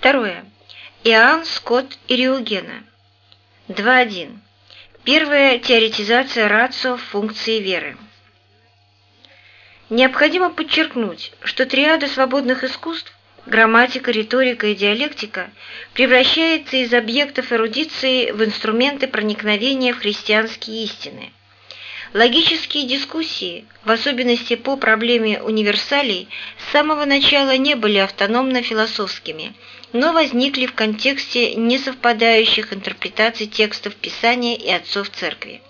Второе. Иоанн Скотт Ириогена. 2.1. Первая теоретизация рацио функции веры. Необходимо подчеркнуть, что триада свободных искусств грамматика, риторика и диалектика превращается из объектов эрудиции в инструменты проникновения в христианские истины. Логические дискуссии, в особенности по проблеме универсалей, с самого начала не были автономно-философскими, но возникли в контексте несовпадающих интерпретаций текстов Писания и отцов Церкви.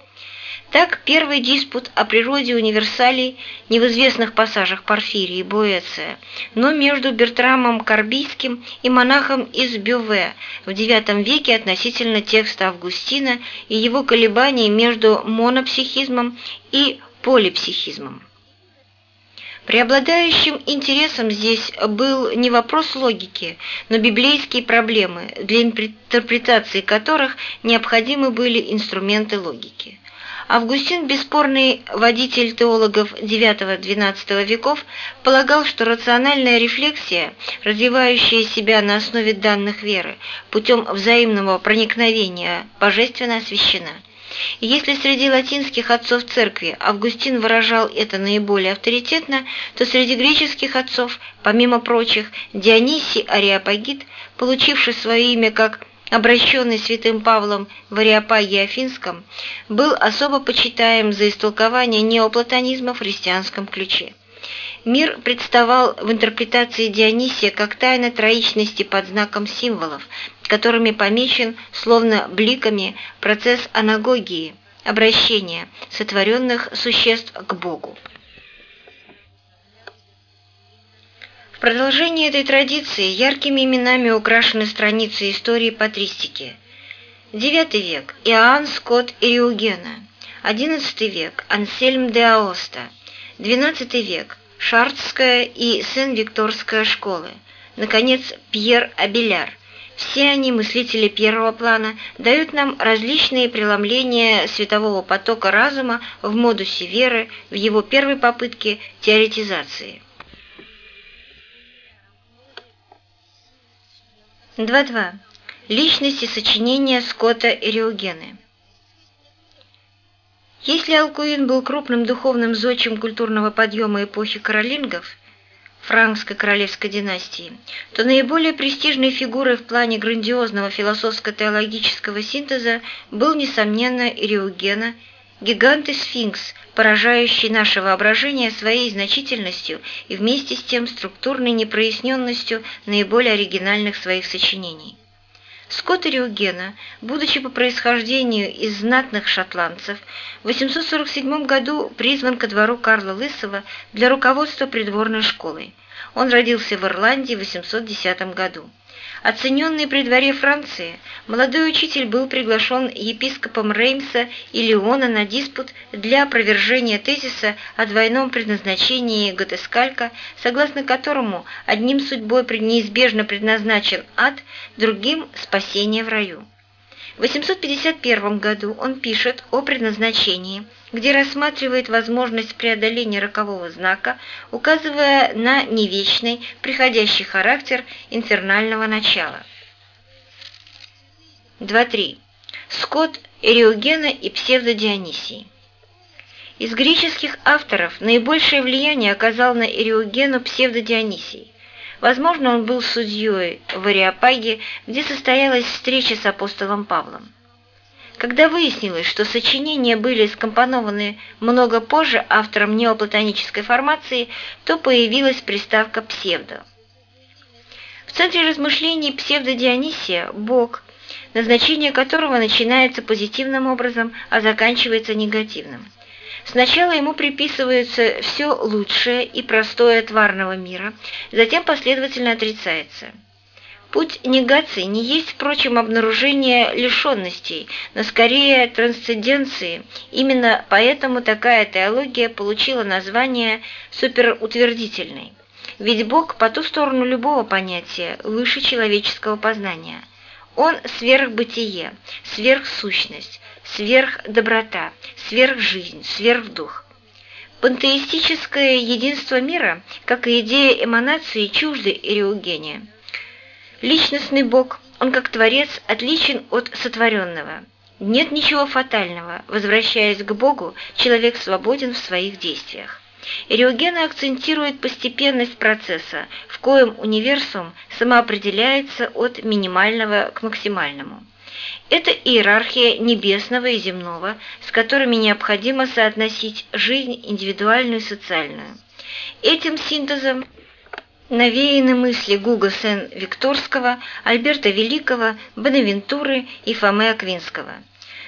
Так, первый диспут о природе универсалей не в известных пассажах Порфирии и Буэция, но между Бертрамом Карбийским и монахом из Бюве в IX веке относительно текста Августина и его колебаний между монопсихизмом и полипсихизмом. Преобладающим интересом здесь был не вопрос логики, но библейские проблемы, для интерпретации которых необходимы были инструменты логики. Августин, бесспорный водитель теологов IX-XII веков, полагал, что рациональная рефлексия, развивающая себя на основе данных веры, путем взаимного проникновения, божественно освящена. И если среди латинских отцов церкви Августин выражал это наиболее авторитетно, то среди греческих отцов, помимо прочих, Дионисий Ариапагит, получивший свое имя как обращенный святым Павлом в Ариапаге Афинском, был особо почитаем за истолкование неоплатонизма в христианском ключе. Мир представал в интерпретации Дионисия как тайна троичности под знаком символов, которыми помечен, словно бликами, процесс анагогии, обращения сотворенных существ к Богу. В продолжение этой традиции яркими именами украшены страницы истории патристики. IX век – Иоанн Скотт Ириогена. XI век – Ансельм де Аоста. XII век – Шартская и Сен-Викторская школы. Наконец, Пьер Абеляр. Все они, мыслители первого плана, дают нам различные преломления светового потока разума в модусе веры в его первой попытке теоретизации. 2.2. Личности сочинения Скотта Эриогены. Если Алкуин был крупным духовным зодчим культурного подъема эпохи каролингов, франкской королевской династии, то наиболее престижной фигурой в плане грандиозного философско-теологического синтеза был, несомненно, Ириогена, гигант и сфинкс, поражающий наше воображение своей значительностью и вместе с тем структурной непроясненностью наиболее оригинальных своих сочинений. Скотт Риогена, будучи по происхождению из знатных шотландцев, в 847 году призван ко двору Карла Лысого для руководства придворной школой. Он родился в Ирландии в 810 году. Оцененный при дворе Франции, молодой учитель был приглашен епископом Реймса и Леона на диспут для опровержения тезиса о двойном предназначении Готескалька, согласно которому одним судьбой неизбежно предназначен ад, другим – спасение в раю. В 851 году он пишет о предназначении, где рассматривает возможность преодоления рокового знака, указывая на невечный, приходящий характер инфернального начала. 2.3. Скотт, Эриогена и псевдодионисий. Из греческих авторов наибольшее влияние оказал на Эриогену псевдодионисий. Возможно, он был судьей в Ариапаге, где состоялась встреча с апостолом Павлом. Когда выяснилось, что сочинения были скомпонованы много позже автором неоплатонической формации, то появилась приставка «псевдо». В центре размышлений псевдо-Дионисия – Бог, назначение которого начинается позитивным образом, а заканчивается негативным. Сначала ему приписывается все лучшее и простое тварного мира, затем последовательно отрицается. Путь негации не есть, впрочем, обнаружение лишенностей, но скорее трансценденции. Именно поэтому такая теология получила название суперутвердительной. Ведь Бог по ту сторону любого понятия, выше человеческого познания. Он сверхбытие, сверхсущность, сверхдоброта, сверхжизнь, сверхдух. Пантеистическое единство мира, как и идея эманации, чужды Ириогения. Личностный Бог, он как Творец отличен от сотворенного. Нет ничего фатального. Возвращаясь к Богу, человек свободен в своих действиях. Эриогена акцентирует постепенность процесса, в коем универсум самоопределяется от минимального к максимальному. Это иерархия небесного и земного, с которыми необходимо соотносить жизнь индивидуальную и социальную. Этим синтезом навеяны мысли Гуга Сен-Викторского, Альберта Великого, Бонавентуры и Фомы Аквинского.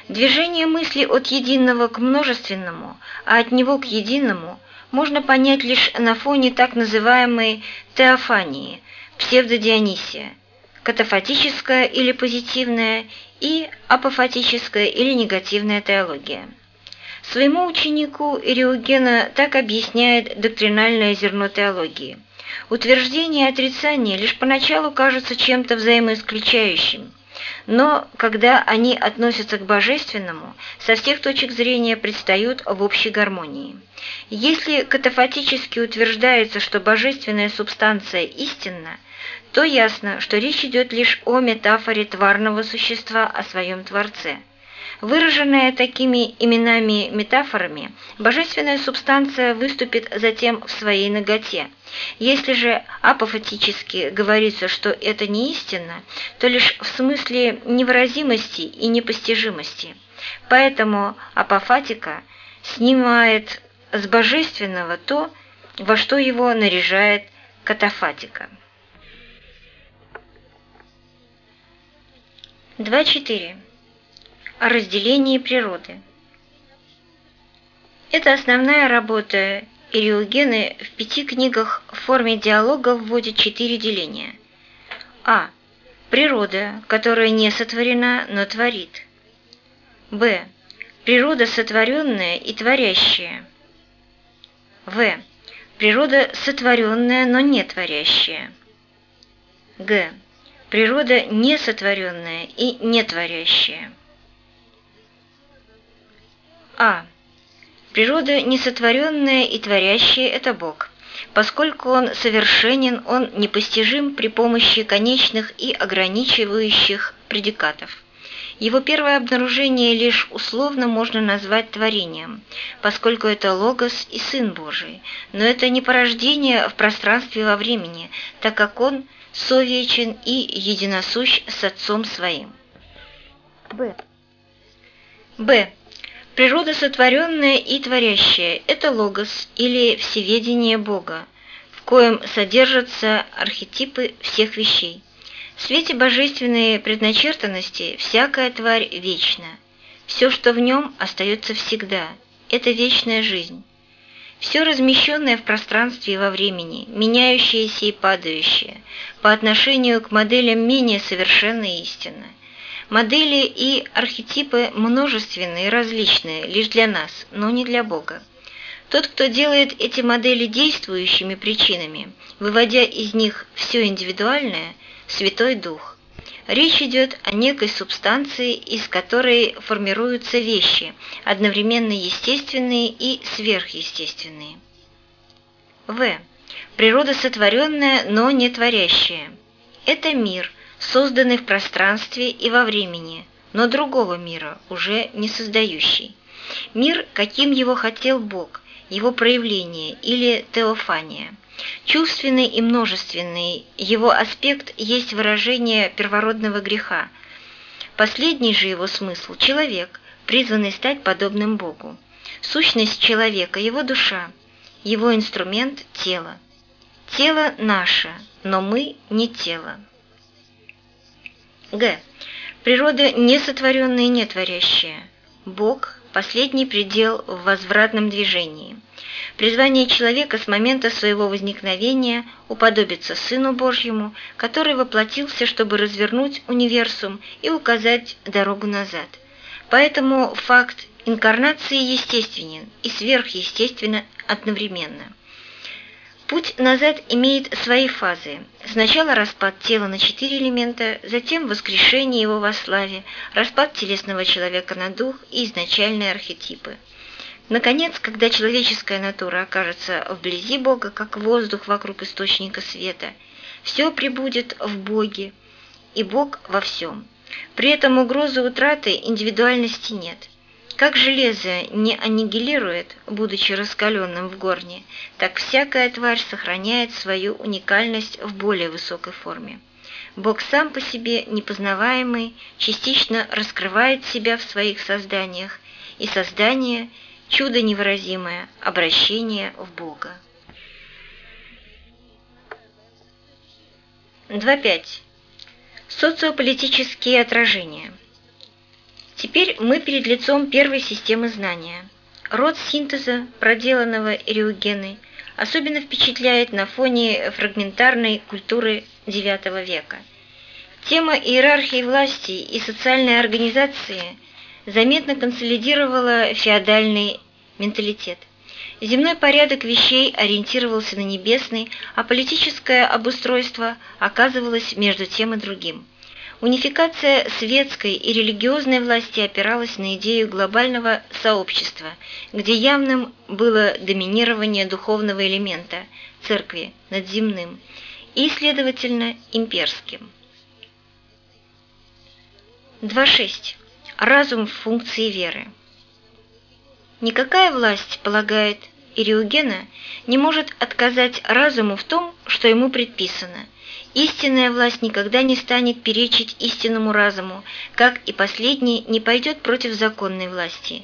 Движение мысли от единого к множественному, а от него к единому можно понять лишь на фоне так называемой теофании, псевдодионисия, катафатическая или позитивная и апофатическая или негативная теология. Своему ученику Ириогена так объясняет доктринальное зерно теологии. Утверждение и отрицание лишь поначалу кажутся чем-то взаимоисключающим, но когда они относятся к божественному, со всех точек зрения предстают в общей гармонии. Если катафатически утверждается, что божественная субстанция истинна, то ясно, что речь идет лишь о метафоре тварного существа о своем Творце. Выраженная такими именами-метафорами, божественная субстанция выступит затем в своей ноготе. Если же апофатически говорится, что это не истина, то лишь в смысле невыразимости и непостижимости. Поэтому апофатика снимает с божественного то, во что его наряжает катафатика. 2.4. О разделении природы. Это основная работа Ириогены в пяти книгах в форме диалога вводит четыре деления. А. Природа, которая не сотворена, но творит. Б. Природа сотворенная и творящая. В. Природа сотворенная, но не творящая. Г природа несотворенная и нетворящая. А. Природа несотворенная и творящая – это Бог. Поскольку Он совершенен, Он непостижим при помощи конечных и ограничивающих предикатов. Его первое обнаружение лишь условно можно назвать творением, поскольку это Логос и Сын Божий, но это не порождение в пространстве во времени, так как Он – совечен и единосущ с Отцом Своим. Б. Б. Природа сотворенная и творящая – это логос или всеведение Бога, в коем содержатся архетипы всех вещей. В свете божественной предначертанности всякая тварь вечна. Все, что в нем, остается всегда. Это вечная жизнь все размещенное в пространстве и во времени, меняющееся и падающее, по отношению к моделям менее совершенной истины. Модели и архетипы множественные и различные лишь для нас, но не для Бога. Тот, кто делает эти модели действующими причинами, выводя из них все индивидуальное, Святой Дух. Речь идет о некой субстанции, из которой формируются вещи, одновременно естественные и сверхъестественные. В. Природа сотворенная, но не творящая. Это мир, созданный в пространстве и во времени, но другого мира, уже не создающий. Мир, каким его хотел Бог, его проявление или теофания – Чувственный и множественный, его аспект есть выражение первородного греха. Последний же его смысл – человек, призванный стать подобным Богу. Сущность человека – его душа, его инструмент – тело. Тело наше, но мы не тело. Г. Природа несотворенная и нетворящая. Бог – последний предел в возвратном движении – Призвание человека с момента своего возникновения уподобиться Сыну Божьему, который воплотился, чтобы развернуть универсум и указать дорогу назад. Поэтому факт инкарнации естественен и сверхъестественно одновременно. Путь назад имеет свои фазы. Сначала распад тела на четыре элемента, затем воскрешение его во славе, распад телесного человека на дух и изначальные архетипы. Наконец, когда человеческая натура окажется вблизи Бога, как воздух вокруг источника света, все прибудет в Боге, и Бог во всем. При этом угрозы утраты индивидуальности нет. Как железо не аннигилирует, будучи раскаленным в горне, так всякая тварь сохраняет свою уникальность в более высокой форме. Бог сам по себе непознаваемый, частично раскрывает себя в своих созданиях, и создание – чудо невыразимое, обращение в Бога. 2.5. Социополитические отражения. Теперь мы перед лицом первой системы знания. Род синтеза, проделанного Эриогеной, особенно впечатляет на фоне фрагментарной культуры IX века. Тема иерархии власти и социальной организации заметно консолидировала феодальный менталитет. Земной порядок вещей ориентировался на небесный, а политическое обустройство оказывалось между тем и другим. Унификация светской и религиозной власти опиралась на идею глобального сообщества, где явным было доминирование духовного элемента – церкви над земным и, следовательно, имперским. 2.6. Разум в функции веры. Никакая власть, полагает Ириогена, не может отказать разуму в том, что ему предписано – Истинная власть никогда не станет перечить истинному разуму, как и последний не пойдет против законной власти.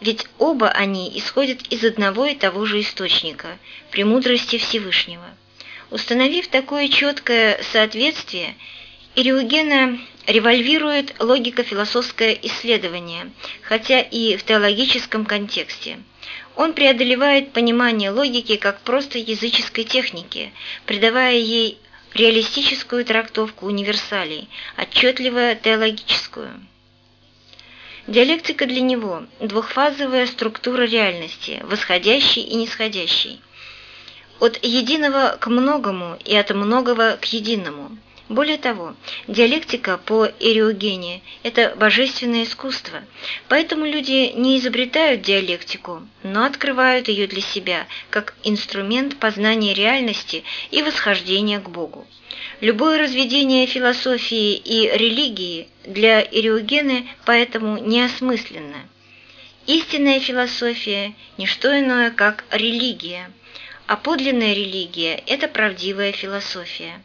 Ведь оба они исходят из одного и того же источника – премудрости Всевышнего. Установив такое четкое соответствие, Ириогена револьвирует логико-философское исследование, хотя и в теологическом контексте. Он преодолевает понимание логики как просто языческой техники, придавая ей реалистическую трактовку универсалей, отчетливо теологическую. Диалектика для него – двухфазовая структура реальности, восходящей и нисходящей. От единого к многому и от многого к единому – более того, диалектика по Эриогене – это божественное искусство, поэтому люди не изобретают диалектику, но открывают ее для себя как инструмент познания реальности и восхождения к Богу. Любое разведение философии и религии для Эриогены поэтому неосмысленно. Истинная философия – не что иное, как религия, а подлинная религия – это правдивая философия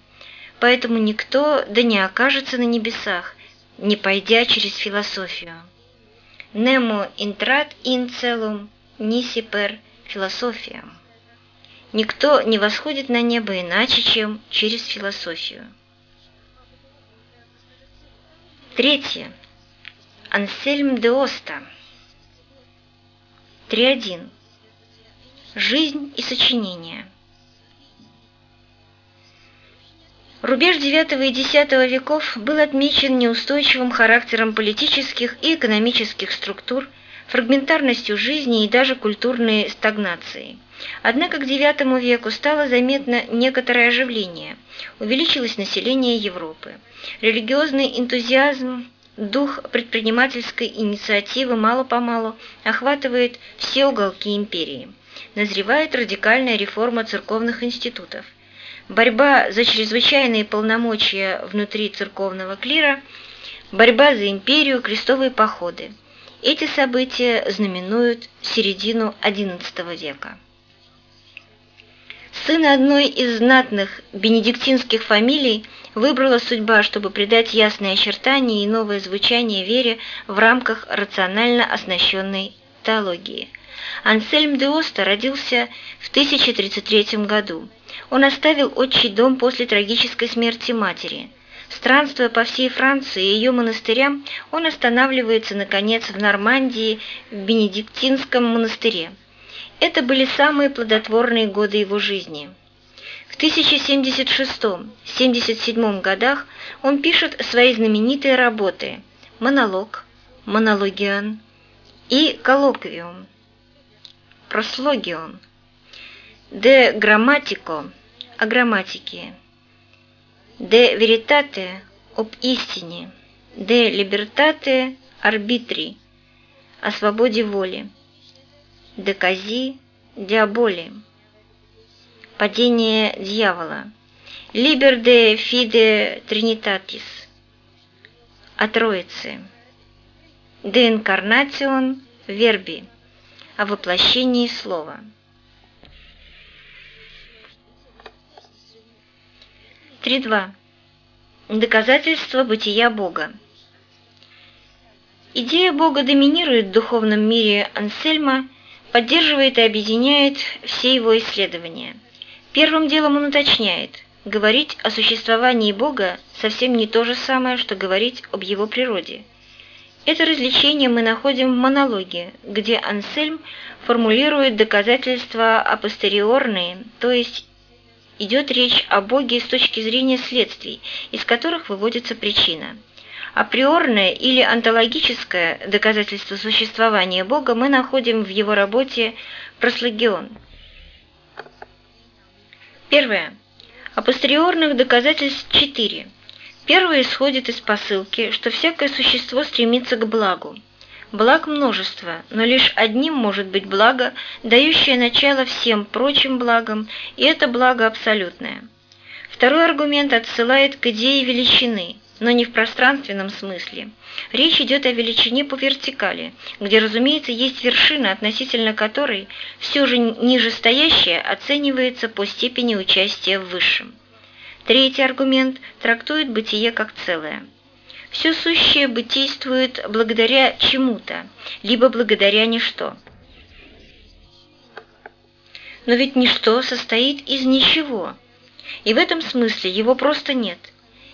поэтому никто да не окажется на небесах, не пойдя через философию. Немо интрат ин целум ниси пер философия. Никто не восходит на небо иначе, чем через философию. Третье. Ансельм де Оста. 3.1. Жизнь и сочинение. Рубеж IX и X веков был отмечен неустойчивым характером политических и экономических структур, фрагментарностью жизни и даже культурной стагнацией. Однако к IX веку стало заметно некоторое оживление, увеличилось население Европы. Религиозный энтузиазм, дух предпринимательской инициативы мало-помалу охватывает все уголки империи. Назревает радикальная реформа церковных институтов – борьба за чрезвычайные полномочия внутри церковного клира, борьба за империю, крестовые походы. Эти события знаменуют середину XI века. Сына одной из знатных бенедиктинских фамилий выбрала судьба, чтобы придать ясные очертания и новое звучание вере в рамках рационально оснащенной теологии. Ансельм де Оста родился в 1033 году. Он оставил отчий дом после трагической смерти матери. Странствуя по всей Франции и ее монастырям, он останавливается, наконец, в Нормандии, в Бенедиктинском монастыре. Это были самые плодотворные годы его жизни. В 1076-77 годах он пишет свои знаменитые работы «Монолог», «Монологион» и «Коллоквиум», «Прослогион», «De grammatico» о грамматике, «De veritate» об истине, «De libertate arbitri» о свободе воли, «De casi diaboli» падение дьявола, Liber de fide Trinitatis о Троице. De incarnation verbi о воплощении слова. 3.2. Доказательство бытия Бога. Идея Бога доминирует в духовном мире Ансельма, поддерживает и объединяет все его исследования. Первым делом он уточняет, говорить о существовании Бога совсем не то же самое, что говорить об его природе. Это развлечение мы находим в монологе, где Ансельм формулирует доказательства апостериорные, то есть идет речь о Боге с точки зрения следствий, из которых выводится причина. Априорное или онтологическое доказательство существования Бога мы находим в его работе «Прослогион». Первое. Апостериорных доказательств четыре. Первое исходит из посылки, что всякое существо стремится к благу. Благ множество, но лишь одним может быть благо, дающее начало всем прочим благам, и это благо абсолютное. Второй аргумент отсылает к идее величины, но не в пространственном смысле. Речь идет о величине по вертикали, где, разумеется, есть вершина, относительно которой все же нижестоящее оценивается по степени участия в высшем. Третий аргумент трактует бытие как целое – все сущее бытийствует благодаря чему-то, либо благодаря ничто. Но ведь ничто состоит из ничего, и в этом смысле его просто нет.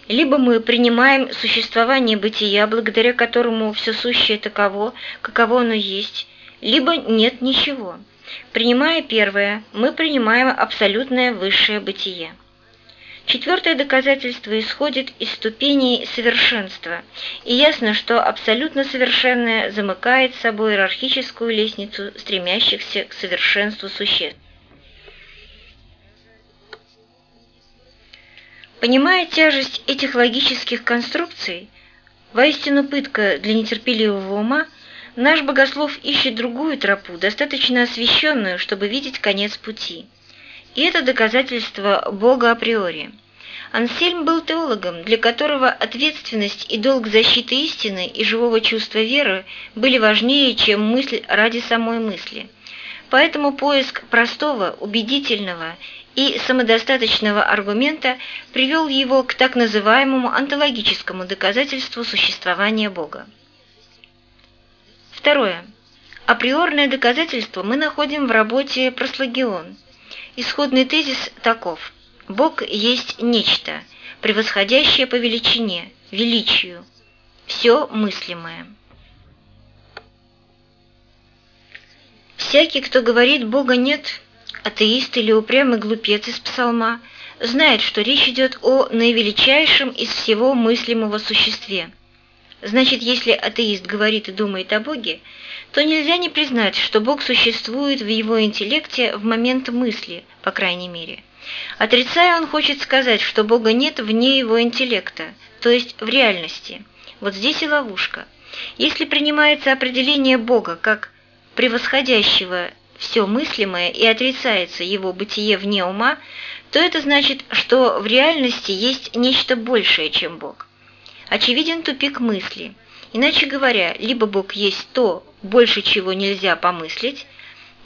Либо мы принимаем существование бытия, благодаря которому все сущее таково, каково оно есть, либо нет ничего. Принимая первое, мы принимаем абсолютное высшее бытие. Четвертое доказательство исходит из ступеней совершенства, и ясно, что абсолютно совершенное замыкает собой иерархическую лестницу стремящихся к совершенству существ. Понимая тяжесть этих логических конструкций, воистину пытка для нетерпеливого ума, наш богослов ищет другую тропу, достаточно освещенную, чтобы видеть конец пути – и это доказательство Бога априори. Ансельм был теологом, для которого ответственность и долг защиты истины и живого чувства веры были важнее, чем мысль ради самой мысли. Поэтому поиск простого, убедительного и самодостаточного аргумента привел его к так называемому онтологическому доказательству существования Бога. Второе. Априорное доказательство мы находим в работе «Прослогион», Исходный тезис таков. Бог есть нечто, превосходящее по величине, величию, все мыслимое. Всякий, кто говорит «Бога нет», атеист или упрямый глупец из псалма, знает, что речь идет о наивеличайшем из всего мыслимого существе. Значит, если атеист говорит и думает о Боге, то нельзя не признать, что Бог существует в его интеллекте в момент мысли, по крайней мере. Отрицая, он хочет сказать, что Бога нет вне его интеллекта, то есть в реальности. Вот здесь и ловушка. Если принимается определение Бога как превосходящего все мыслимое и отрицается его бытие вне ума, то это значит, что в реальности есть нечто большее, чем Бог. Очевиден тупик мысли – Иначе говоря, либо Бог есть то, больше чего нельзя помыслить,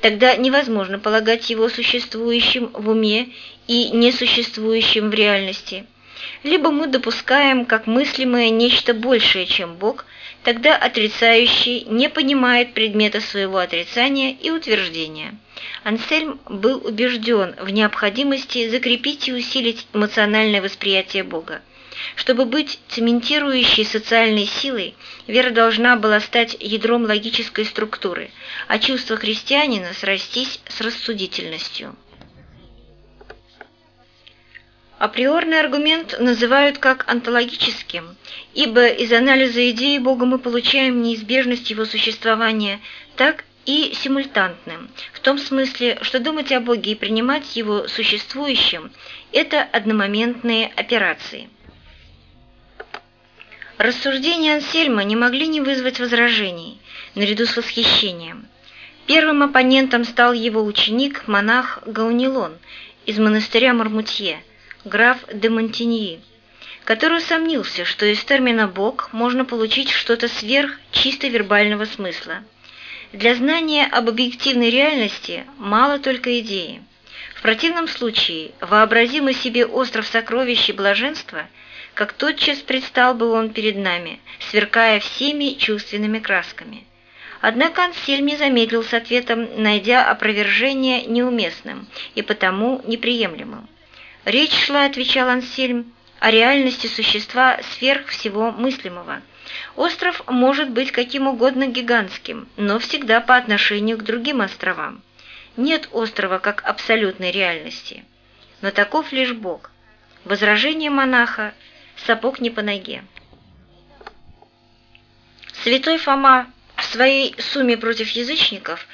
тогда невозможно полагать его существующим в уме и несуществующим в реальности. Либо мы допускаем как мыслимое нечто большее, чем Бог, тогда отрицающий не понимает предмета своего отрицания и утверждения. Ансельм был убежден в необходимости закрепить и усилить эмоциональное восприятие Бога. Чтобы быть цементирующей социальной силой, вера должна была стать ядром логической структуры, а чувство христианина срастись с рассудительностью. Априорный аргумент называют как онтологическим, ибо из анализа идеи Бога мы получаем неизбежность его существования, так и симультантным, в том смысле, что думать о Боге и принимать его существующим – это одномоментные операции. Рассуждения Ансельма не могли не вызвать возражений, наряду с восхищением. Первым оппонентом стал его ученик, монах Гаунилон из монастыря Мармутье, граф де Монтиньи, который усомнился, что из термина «бог» можно получить что-то сверх чисто вербального смысла. Для знания об объективной реальности мало только идеи. В противном случае вообразимо себе остров сокровищ и блаженства, как тотчас предстал бы он перед нами, сверкая всеми чувственными красками. Однако Ансельм не замедлил с ответом, найдя опровержение неуместным и потому неприемлемым. Речь шла, отвечал Ансельм, о реальности существа сверх всего мыслимого. Остров может быть каким угодно гигантским, но всегда по отношению к другим островам. Нет острова как абсолютной реальности. Но таков лишь Бог. Возражение монаха – сапог не по ноге. Святой Фома в своей «Сумме против язычников»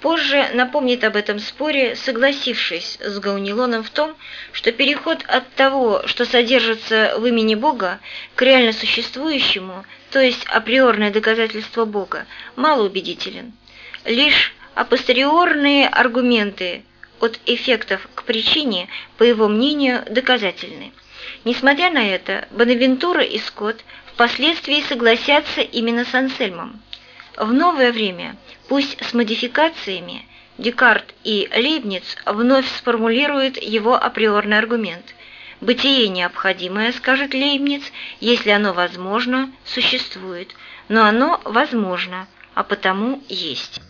Позже напомнит об этом споре, согласившись с Гаунилоном в том, что переход от того, что содержится в имени Бога, к реально существующему, то есть априорное доказательство Бога, малоубедителен. Лишь апостериорные аргументы от эффектов к причине, по его мнению, доказательны. Несмотря на это, Бонавентура и Скотт впоследствии согласятся именно с Ансельмом. В новое время – Пусть с модификациями Декарт и Лейбниц вновь сформулируют его априорный аргумент. «Бытие необходимое, — скажет Лейбниц, — если оно возможно, существует, но оно возможно, а потому есть».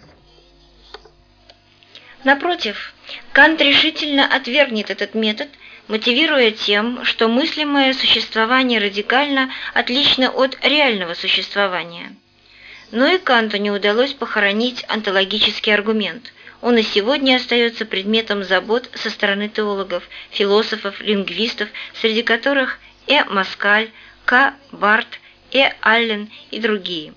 Напротив, Кант решительно отвергнет этот метод, мотивируя тем, что мыслимое существование радикально отлично от реального существования – но и Канту не удалось похоронить онтологический аргумент. Он и сегодня остается предметом забот со стороны теологов, философов, лингвистов, среди которых Э. Маскаль, К. Барт, Э. Аллен и другие.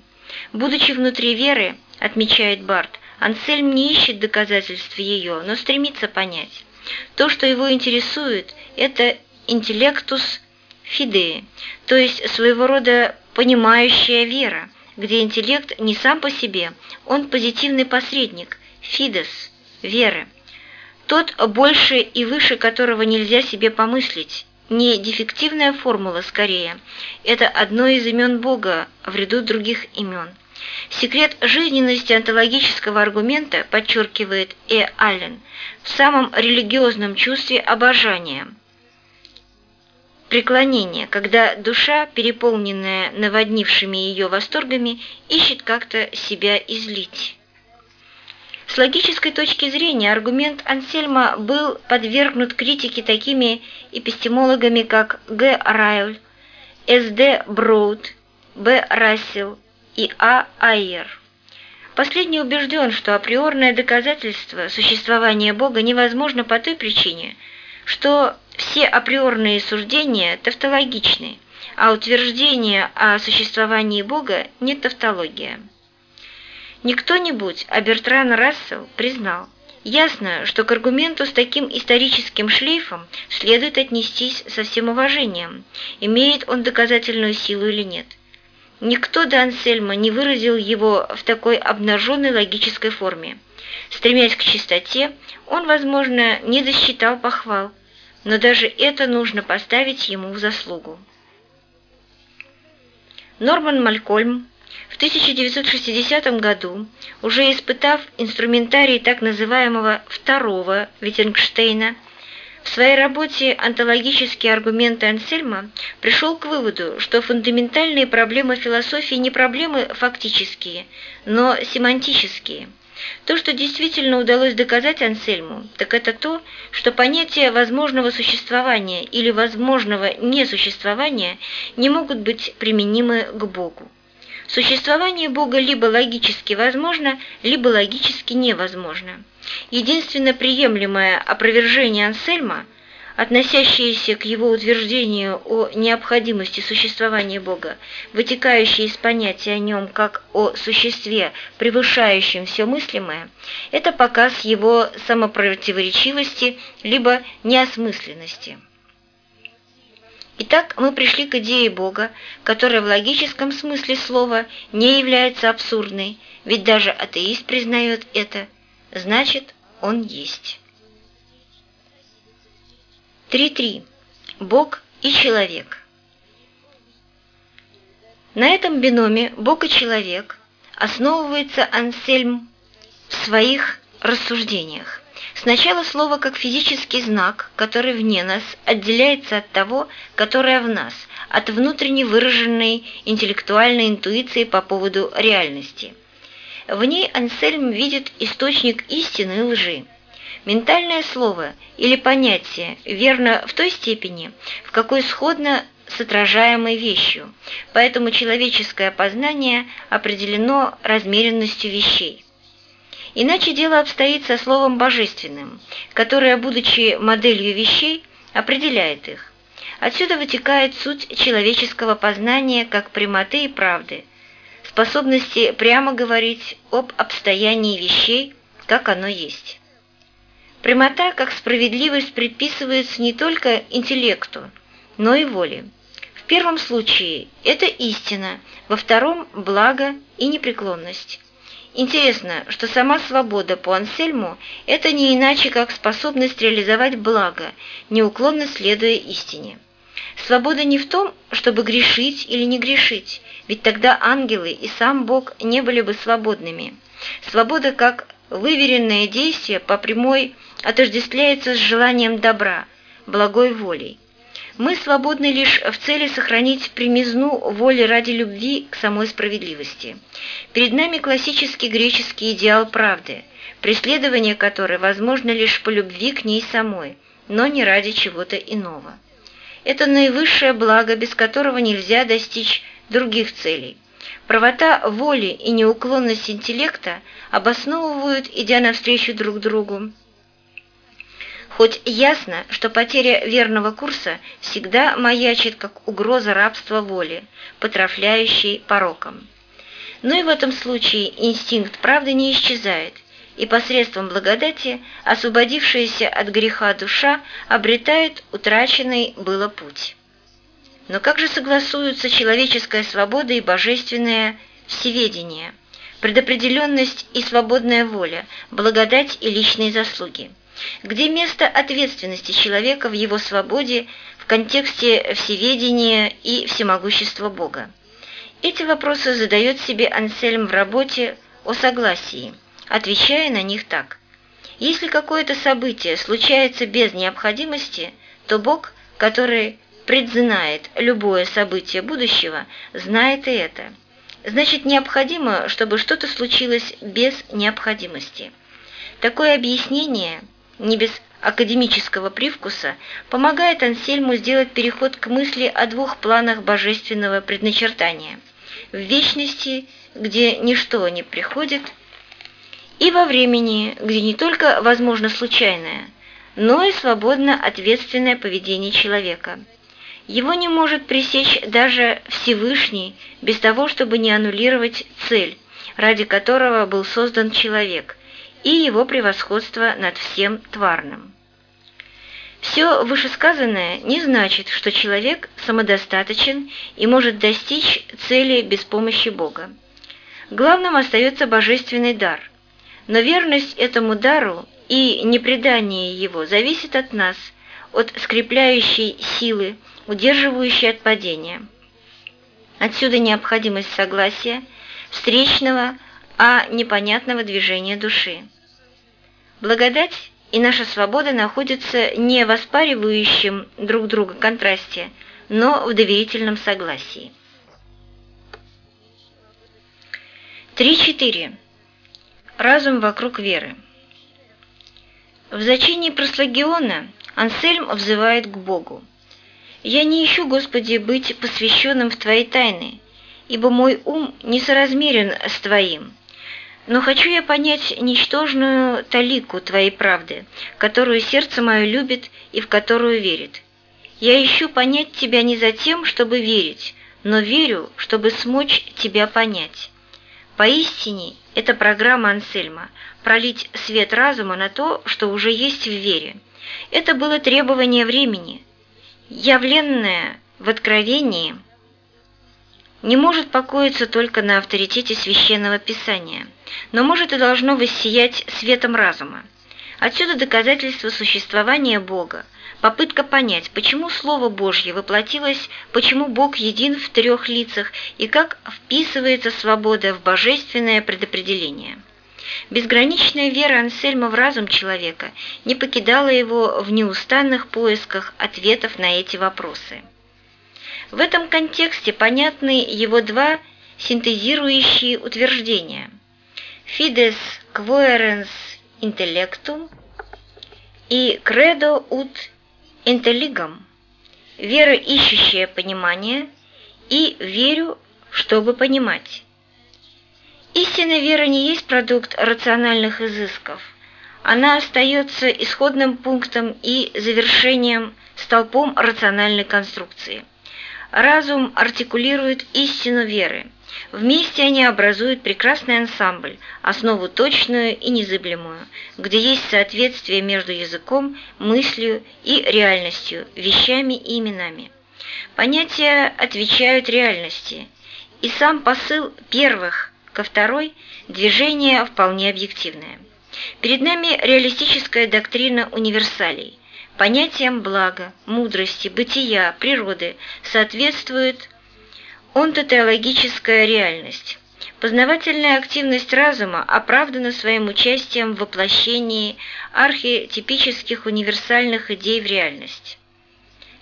Будучи внутри веры, отмечает Барт, Ансельм не ищет доказательств ее, но стремится понять. То, что его интересует, это интеллектус фидеи, то есть своего рода понимающая вера, где интеллект не сам по себе, он позитивный посредник, фидес, веры. Тот больше и выше которого нельзя себе помыслить, не дефективная формула скорее, это одно из имен Бога в ряду других имен. Секрет жизненности онтологического аргумента, подчеркивает Э. Аллен, в самом религиозном чувстве обожания – преклонение, когда душа, переполненная наводнившими ее восторгами, ищет как-то себя излить. С логической точки зрения аргумент Ансельма был подвергнут критике такими эпистемологами, как Г. Райль, С. Д. Броуд, Б. Рассел и А. Айер. Последний убежден, что априорное доказательство существования Бога невозможно по той причине, что все априорные суждения тавтологичны, а утверждение о существовании Бога не тавтология. Не кто-нибудь, а Бертран Рассел признал, ясно, что к аргументу с таким историческим шлейфом следует отнестись со всем уважением, имеет он доказательную силу или нет. Никто до Ансельма не выразил его в такой обнаженной логической форме. Стремясь к чистоте, он, возможно, не досчитал похвал, но даже это нужно поставить ему в заслугу. Норман Малькольм в 1960 году, уже испытав инструментарий так называемого «второго» Виттингштейна, в своей работе «Онтологические аргументы Ансельма» пришел к выводу, что фундаментальные проблемы философии не проблемы фактические, но семантические – то, что действительно удалось доказать Ансельму, так это то, что понятия возможного существования или возможного несуществования не могут быть применимы к Богу. Существование Бога либо логически возможно, либо логически невозможно. Единственно приемлемое опровержение Ансельма – относящиеся к его утверждению о необходимости существования Бога, вытекающие из понятия о нем как о существе, превышающем все мыслимое, это показ его самопротиворечивости либо неосмысленности. Итак, мы пришли к идее Бога, которая в логическом смысле слова не является абсурдной, ведь даже атеист признает это, значит, он есть. 3.3. Бог и человек. На этом биноме Бог и человек основывается Ансельм в своих рассуждениях. Сначала слово как физический знак, который вне нас, отделяется от того, которое в нас, от внутренне выраженной интеллектуальной интуиции по поводу реальности. В ней Ансельм видит источник истины и лжи. Ментальное слово или понятие верно в той степени, в какой сходно с отражаемой вещью, поэтому человеческое познание определено размеренностью вещей. Иначе дело обстоит со словом «божественным», которое, будучи моделью вещей, определяет их. Отсюда вытекает суть человеческого познания как прямоты и правды, способности прямо говорить об обстоянии вещей, как оно есть. Прямота, как справедливость, предписывается не только интеллекту, но и воле. В первом случае это истина, во втором – благо и непреклонность. Интересно, что сама свобода по Ансельму – это не иначе, как способность реализовать благо, неуклонно следуя истине. Свобода не в том, чтобы грешить или не грешить, ведь тогда ангелы и сам Бог не были бы свободными. Свобода как выверенное действие по прямой отождествляется с желанием добра, благой волей. Мы свободны лишь в цели сохранить примизну воли ради любви к самой справедливости. Перед нами классический греческий идеал правды, преследование которой возможно лишь по любви к ней самой, но не ради чего-то иного. Это наивысшее благо, без которого нельзя достичь других целей. Правота воли и неуклонность интеллекта обосновывают, идя навстречу друг другу, Хоть ясно, что потеря верного курса всегда маячит как угроза рабства воли, потрафляющей пороком. Но и в этом случае инстинкт правды не исчезает, и посредством благодати освободившаяся от греха душа обретает утраченный было путь. Но как же согласуются человеческая свобода и божественное всеведение, предопределенность и свободная воля, благодать и личные заслуги? Где место ответственности человека в его свободе в контексте всеведения и всемогущества Бога? Эти вопросы задает себе Ансельм в работе о согласии, отвечая на них так. Если какое-то событие случается без необходимости, то Бог, который предзнает любое событие будущего, знает и это. Значит, необходимо, чтобы что-то случилось без необходимости. Такое объяснение не без академического привкуса, помогает Ансельму сделать переход к мысли о двух планах божественного предначертания – в вечности, где ничто не приходит, и во времени, где не только возможно случайное, но и свободно ответственное поведение человека. Его не может пресечь даже Всевышний без того, чтобы не аннулировать цель, ради которого был создан человек – и его превосходство над всем тварным. Все вышесказанное не значит, что человек самодостаточен и может достичь цели без помощи Бога. Главным остается божественный дар, но верность этому дару и непредание его зависит от нас, от скрепляющей силы, удерживающей от падения. Отсюда необходимость согласия, встречного, а непонятного движения души. Благодать и наша свобода находятся не в оспаривающем друг друга контрасте, но в доверительном согласии. 3.4. Разум вокруг веры. В зачинии Прослогиона Ансельм взывает к Богу. «Я не ищу, Господи, быть посвященным в Твои тайны, ибо мой ум несоразмерен с Твоим, но хочу я понять ничтожную талику Твоей правды, которую сердце мое любит и в которую верит. Я ищу понять Тебя не за тем, чтобы верить, но верю, чтобы смочь Тебя понять. Поистине, это программа Ансельма – пролить свет разума на то, что уже есть в вере. Это было требование времени, явленное в откровении – не может покоиться только на авторитете священного писания, но может и должно воссиять светом разума. Отсюда доказательство существования Бога, попытка понять, почему Слово Божье воплотилось, почему Бог един в трех лицах и как вписывается свобода в божественное предопределение. Безграничная вера Ансельма в разум человека не покидала его в неустанных поисках ответов на эти вопросы. В этом контексте понятны его два синтезирующие утверждения «Fides quoerens intellectum» и «Credo ut intelligam» – «Вера, ищущая понимание» и «Верю, чтобы понимать». Истинная вера не есть продукт рациональных изысков. Она остается исходным пунктом и завершением, столпом рациональной конструкции. Разум артикулирует истину веры. Вместе они образуют прекрасный ансамбль, основу точную и незыблемую, где есть соответствие между языком, мыслью и реальностью, вещами и именами. Понятия отвечают реальности, и сам посыл первых ко второй – движение вполне объективное. Перед нами реалистическая доктрина универсалей. Понятиям блага, мудрости, бытия, природы соответствует онтотеологическая реальность. Познавательная активность разума оправдана своим участием в воплощении архетипических универсальных идей в реальность.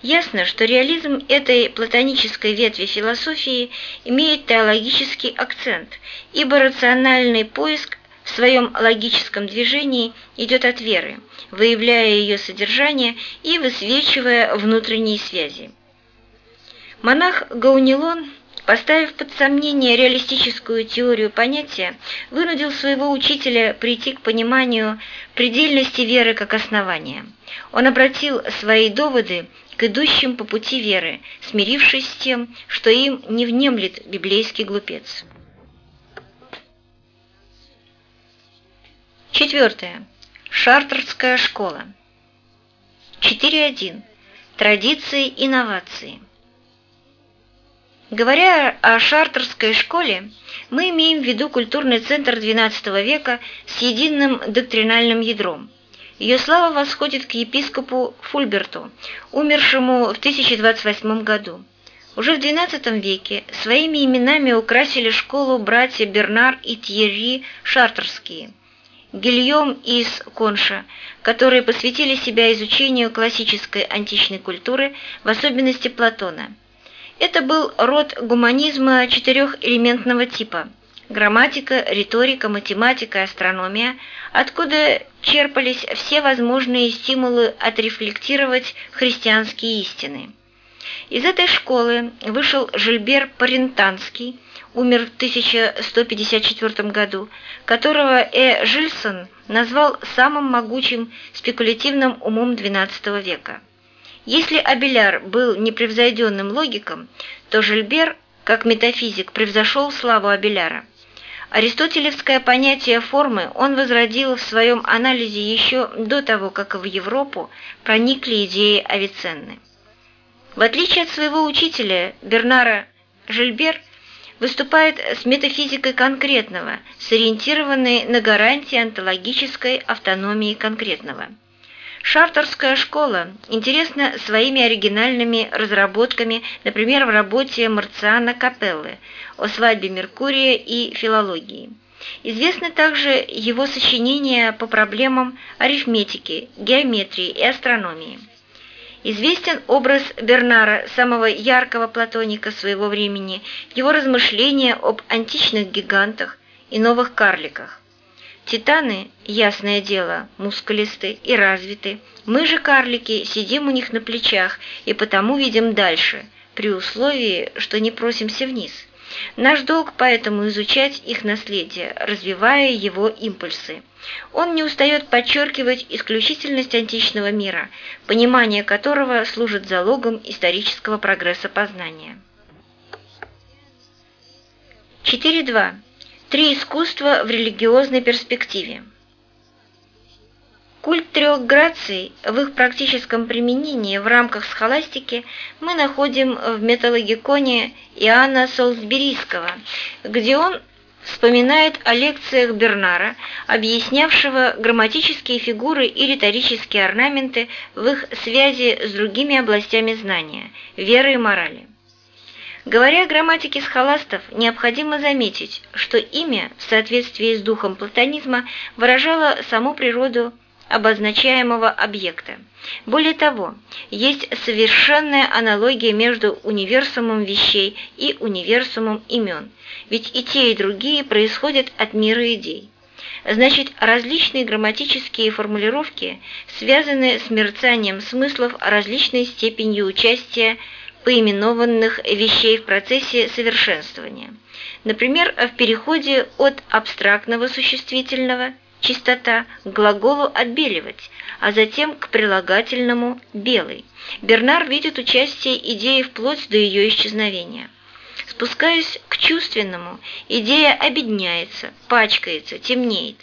Ясно, что реализм этой платонической ветви философии имеет теологический акцент, ибо рациональный поиск в своем логическом движении идет от веры, выявляя ее содержание и высвечивая внутренние связи. Монах Гаунилон, поставив под сомнение реалистическую теорию понятия, вынудил своего учителя прийти к пониманию предельности веры как основания. Он обратил свои доводы к идущим по пути веры, смирившись с тем, что им не внемлет библейский глупец. Четвертое. Шартерская школа. 4.1. Традиции и инновации. Говоря о шартерской школе, мы имеем в виду культурный центр XII века с единым доктринальным ядром – ее слава восходит к епископу Фульберту, умершему в 1028 году. Уже в XII веке своими именами украсили школу братья Бернар и Тьерри Шартерские, Гильем из Конша, которые посвятили себя изучению классической античной культуры, в особенности Платона. Это был род гуманизма четырехэлементного типа – грамматика, риторика, математика, астрономия, откуда черпались все возможные стимулы отрефлектировать христианские истины. Из этой школы вышел Жильбер Парентанский, умер в 1154 году, которого Э. Жильсон назвал самым могучим спекулятивным умом XII века. Если Абеляр был непревзойденным логиком, то Жильбер, как метафизик, превзошел славу Абеляра. Аристотелевское понятие формы он возродил в своем анализе еще до того, как в Европу проникли идеи Авиценны. В отличие от своего учителя Бернара Жильбер, выступает с метафизикой конкретного, сориентированной на гарантии онтологической автономии конкретного. Шартерская школа интересна своими оригинальными разработками, например, в работе Марциана Капеллы о свадьбе Меркурия и филологии. Известны также его сочинения по проблемам арифметики, геометрии и астрономии. Известен образ Бернара, самого яркого платоника своего времени, его размышления об античных гигантах и новых карликах. Титаны, ясное дело, мускулисты и развиты. Мы же, карлики, сидим у них на плечах и потому видим дальше, при условии, что не просимся вниз. Наш долг поэтому изучать их наследие, развивая его импульсы. Он не устает подчеркивать исключительность античного мира, понимание которого служит залогом исторического прогресса познания. 4.2. Три искусства в религиозной перспективе. Культ трех граций в их практическом применении в рамках схоластики мы находим в металлогиконе Иоанна Солсберийского, где он вспоминает о лекциях Бернара, объяснявшего грамматические фигуры и риторические орнаменты в их связи с другими областями знания – веры и морали. Говоря о грамматике схоластов, необходимо заметить, что имя в соответствии с духом платонизма выражало саму природу обозначаемого объекта. Более того, есть совершенная аналогия между универсумом вещей и универсумом имен, ведь и те, и другие происходят от мира идей. Значит, различные грамматические формулировки связаны с мерцанием смыслов различной степенью участия поименованных вещей в процессе совершенствования. Например, в переходе от абстрактного существительного «чистота» к глаголу «отбеливать», а затем к прилагательному «белый». Бернар видит участие идеи вплоть до ее исчезновения. Спускаясь к чувственному, идея обедняется, пачкается, темнеет.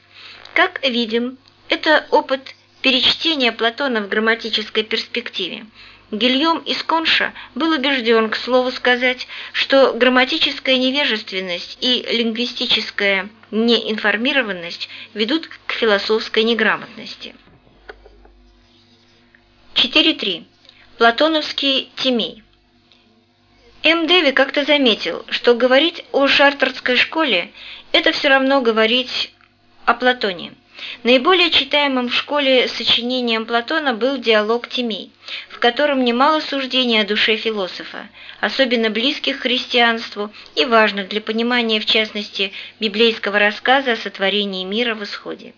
Как видим, это опыт перечтения Платона в грамматической перспективе. Гильем из Конша был убежден, к слову сказать, что грамматическая невежественность и лингвистическая неинформированность ведут к философской неграмотности. 4.3. Платоновский Тимей. М. Дэви как-то заметил, что говорить о шартерской школе – это все равно говорить о Платоне. Наиболее читаемым в школе сочинением Платона был диалог Тимей, в котором немало суждений о душе философа, особенно близких христианству и важных для понимания, в частности, библейского рассказа о сотворении мира в исходе.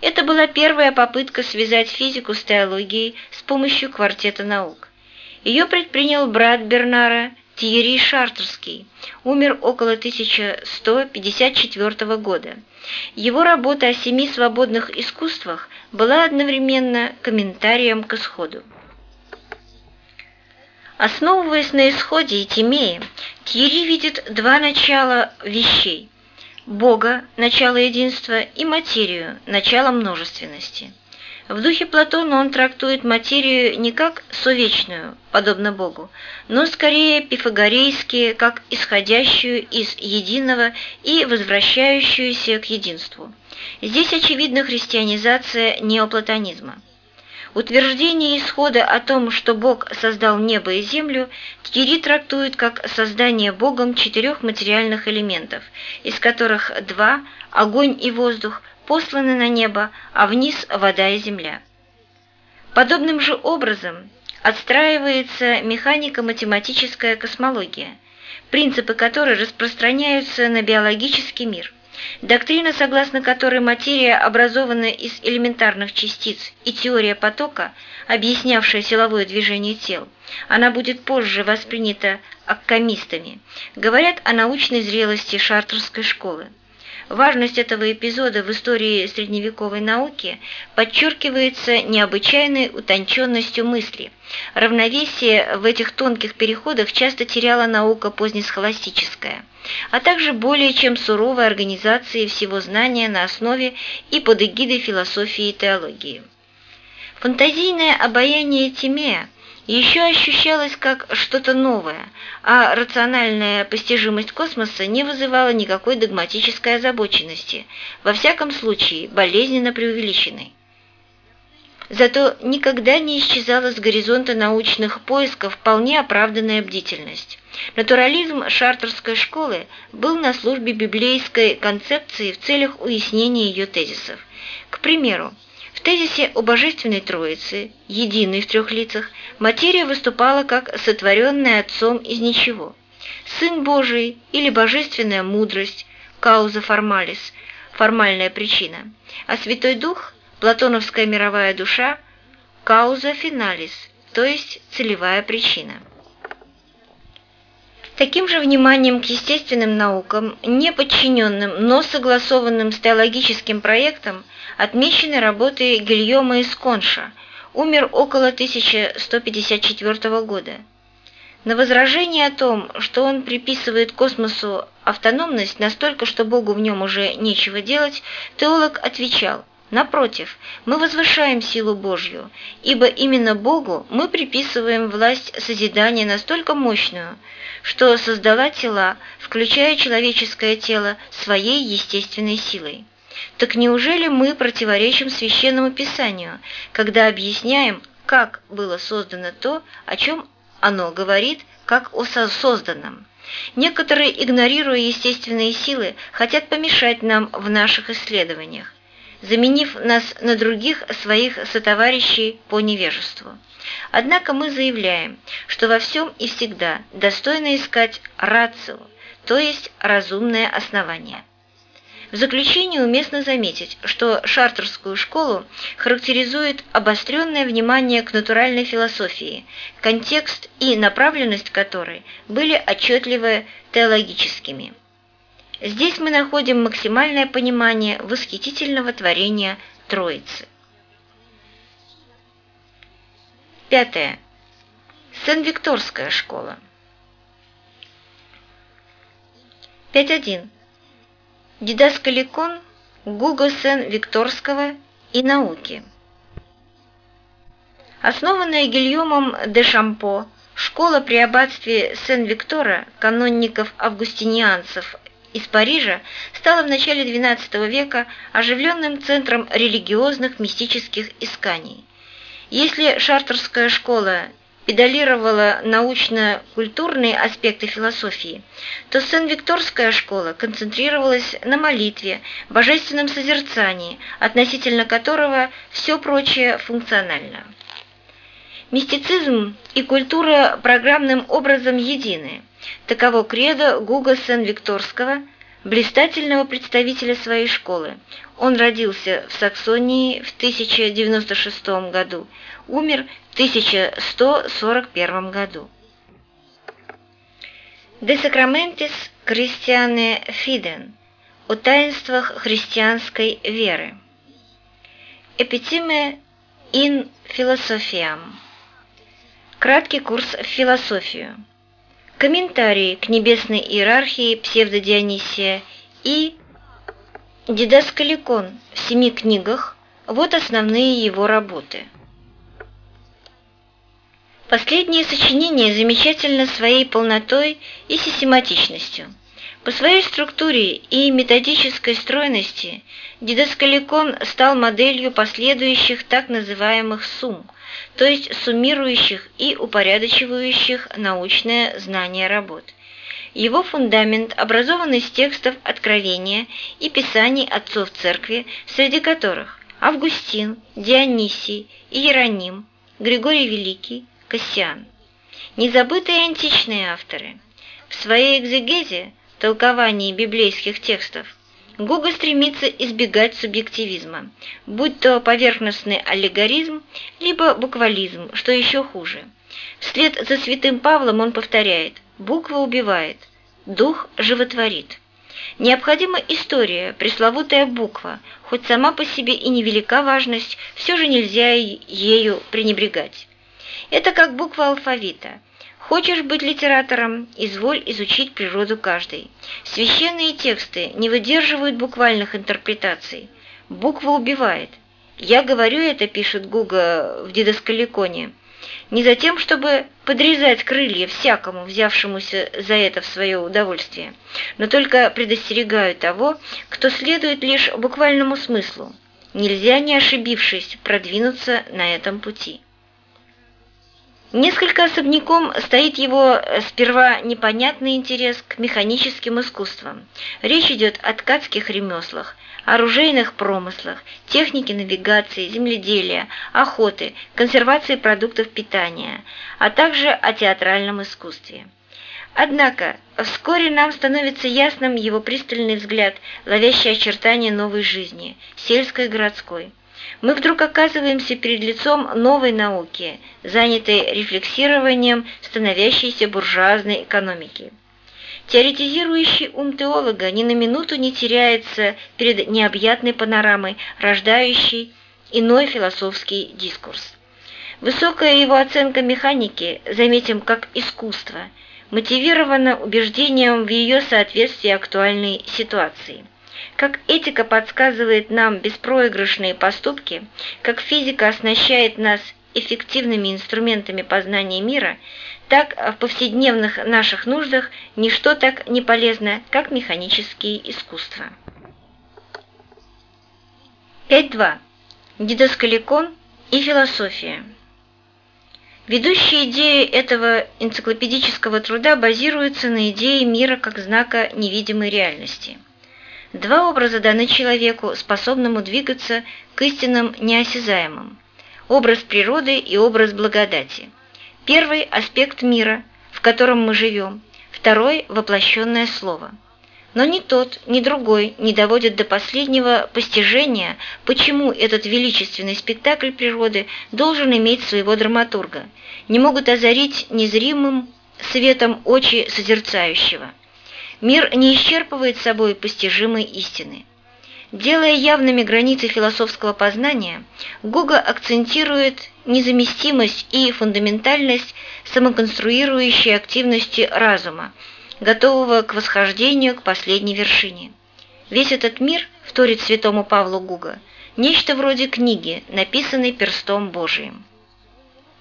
Это была первая попытка связать физику с теологией с помощью квартета наук. Ее предпринял брат Бернара Тьерри Шартерский, умер около 1154 года. Его работа о семи свободных искусствах была одновременно комментарием к исходу. Основываясь на исходе и Тимее, Тьерри видит два начала вещей – Бога, начало единства, и материю, начало множественности – в духе Платона он трактует материю не как совечную, подобно Богу, но скорее пифагорейски, как исходящую из единого и возвращающуюся к единству. Здесь очевидна христианизация неоплатонизма. Утверждение исхода о том, что Бог создал небо и землю, Тьерри трактует как создание Богом четырех материальных элементов, из которых два – огонь и воздух – посланы на небо, а вниз вода и земля. Подобным же образом отстраивается механико-математическая космология, принципы которой распространяются на биологический мир. Доктрина, согласно которой материя образована из элементарных частиц, и теория потока, объяснявшая силовое движение тел, она будет позже воспринята аккомистами, говорят о научной зрелости шартерской школы. Важность этого эпизода в истории средневековой науки подчеркивается необычайной утонченностью мысли. Равновесие в этих тонких переходах часто теряла наука позднесхоластическая, а также более чем суровой организации всего знания на основе и под эгидой философии и теологии. Фантазийное обаяние Тимея еще ощущалось как что-то новое, а рациональная постижимость космоса не вызывала никакой догматической озабоченности, во всяком случае болезненно преувеличенной. Зато никогда не исчезала с горизонта научных поисков вполне оправданная бдительность. Натурализм шартерской школы был на службе библейской концепции в целях уяснения ее тезисов. К примеру, тезисе о Божественной Троице, единой в трех лицах, материя выступала как сотворенная Отцом из ничего. Сын Божий или Божественная мудрость, кауза формалис, формальная причина, а Святой Дух, платоновская мировая душа, кауза финалис, то есть целевая причина. Таким же вниманием к естественным наукам, не подчиненным, но согласованным с теологическим проектом, отмечены работы Гильома из Конша, умер около 1154 года. На возражение о том, что он приписывает космосу автономность настолько, что Богу в нем уже нечего делать, теолог отвечал – Напротив, мы возвышаем силу Божью, ибо именно Богу мы приписываем власть созидания настолько мощную, что создала тела, включая человеческое тело, своей естественной силой. Так неужели мы противоречим священному писанию, когда объясняем, как было создано то, о чем оно говорит, как о созданном? Некоторые, игнорируя естественные силы, хотят помешать нам в наших исследованиях, заменив нас на других своих сотоварищей по невежеству. Однако мы заявляем, что во всем и всегда достойно искать рацию, то есть разумное основание. В заключение уместно заметить, что шартерскую школу характеризует обостренное внимание к натуральной философии, контекст и направленность которой были отчетливо теологическими. Здесь мы находим максимальное понимание восхитительного творения Троицы. Пятое. Сен-Викторская школа. 5.1. Дидаскаликон Гуго Сен-Викторского и науки. Основанная Гильомом де Шампо, школа при аббатстве Сен-Виктора, канонников-августинианцев из Парижа, стала в начале XII века оживленным центром религиозных мистических исканий. Если шартерская школа педалировала научно-культурные аспекты философии, то Сен-Викторская школа концентрировалась на молитве, божественном созерцании, относительно которого все прочее функционально. Мистицизм и культура программным образом едины. Таково кредо Гуга Сен-Викторского, блистательного представителя своей школы. Он родился в Саксонии в 1096 году, умер в 1141 году. De Sacramentis Christiane Fiden о таинствах христианской веры. Эпитиме in Philosophiam. Краткий курс в философию. Комментарии к небесной иерархии псевдодионисия и Дидаскаликон в семи книгах – вот основные его работы. Последнее сочинение замечательно своей полнотой и систематичностью. По своей структуре и методической стройности Дидаскаликон стал моделью последующих так называемых сумм, то есть суммирующих и упорядочивающих научное знание работ. Его фундамент образован из текстов Откровения и Писаний отцов церкви, среди которых Августин, Дионисий, Иероним, Григорий Великий, Кассиан. Незабытые античные авторы. В своей экзегезе, толковании библейских текстов, Гуга стремится избегать субъективизма, будь то поверхностный аллегоризм, либо буквализм, что еще хуже. Вслед за святым Павлом он повторяет Буква убивает, дух животворит. Необходима история, пресловутая буква, хоть сама по себе и невелика важность, все же нельзя ею пренебрегать. Это как буква алфавита. Хочешь быть литератором, изволь изучить природу каждой. Священные тексты не выдерживают буквальных интерпретаций. Буква убивает. Я говорю это, пишет Гуга в Дидаскаликоне, не за тем, чтобы подрезать крылья всякому, взявшемуся за это в свое удовольствие, но только предостерегаю того, кто следует лишь буквальному смыслу. Нельзя, не ошибившись, продвинуться на этом пути. Несколько особняком стоит его э, сперва непонятный интерес к механическим искусствам. Речь идет о ткацких ремеслах, оружейных промыслах, технике навигации, земледелия, охоты, консервации продуктов питания, а также о театральном искусстве. Однако, вскоре нам становится ясным его пристальный взгляд, ловящий очертания новой жизни, сельской и городской мы вдруг оказываемся перед лицом новой науки, занятой рефлексированием становящейся буржуазной экономики. Теоретизирующий ум теолога ни на минуту не теряется перед необъятной панорамой, рождающей иной философский дискурс. Высокая его оценка механики, заметим, как искусство, мотивирована убеждением в ее соответствии актуальной ситуации – как этика подсказывает нам беспроигрышные поступки, как физика оснащает нас эффективными инструментами познания мира, так в повседневных наших нуждах ничто так не полезно, как механические искусства. 5.2. Дидоскаликон и философия. Ведущая идея этого энциклопедического труда базируется на идее мира как знака невидимой реальности. Два образа даны человеку, способному двигаться к истинным неосязаемым – образ природы и образ благодати. Первый – аспект мира, в котором мы живем, второй – воплощенное слово – но ни тот, ни другой не доводят до последнего постижения, почему этот величественный спектакль природы должен иметь своего драматурга, не могут озарить незримым светом очи созерцающего. Мир не исчерпывает собой постижимой истины. Делая явными границы философского познания, Гуга акцентирует незаместимость и фундаментальность самоконструирующей активности разума, готового к восхождению к последней вершине. Весь этот мир, вторит святому Павлу Гуга, нечто вроде книги, написанной перстом Божиим.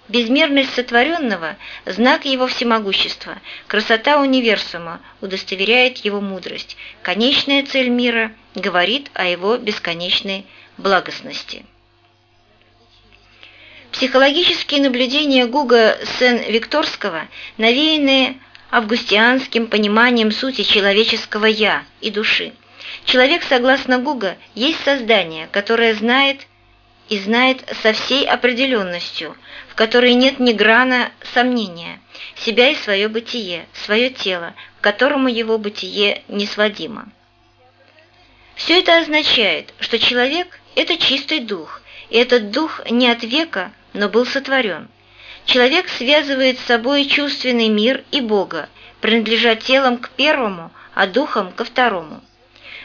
Безмерность сотворенного – знак его всемогущества, красота универсума удостоверяет его мудрость, конечная цель мира говорит о его бесконечной благостности. Психологические наблюдения Гуга Сен-Викторского, навеянные августианским пониманием сути человеческого «я» и души. Человек, согласно Гуга, есть создание, которое знает и знает со всей определенностью, в которой нет ни грана сомнения, себя и свое бытие, свое тело, к которому его бытие не сводимо. Все это означает, что человек – это чистый дух, и этот дух не от века, но был сотворен. Человек связывает с собой чувственный мир и Бога, принадлежа телом к первому, а духом ко второму.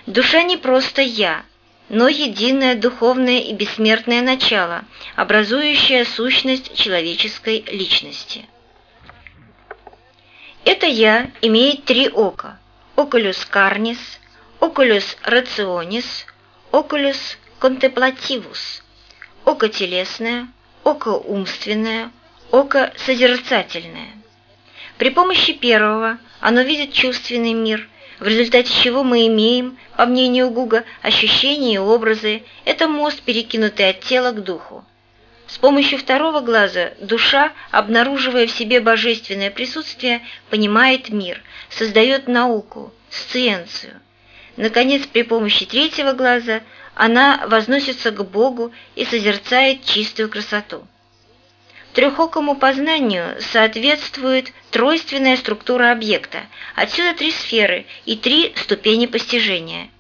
Душа не просто «я», но единое духовное и бессмертное начало, образующее сущность человеческой личности. Это «я» имеет три ока – окулюс карнис, окулюс рационис, окулюс контемплативус, око телесное, око умственное, око созерцательное. При помощи первого оно видит чувственный мир, в результате чего мы имеем, по мнению Гуга, ощущения и образы, это мост, перекинутый от тела к духу. С помощью второго глаза душа, обнаруживая в себе божественное присутствие, понимает мир, создает науку, сциенцию. Наконец, при помощи третьего глаза она возносится к Богу и созерцает чистую красоту. Трехокому познанию соответствует тройственная структура объекта, отсюда три сферы и три ступени постижения.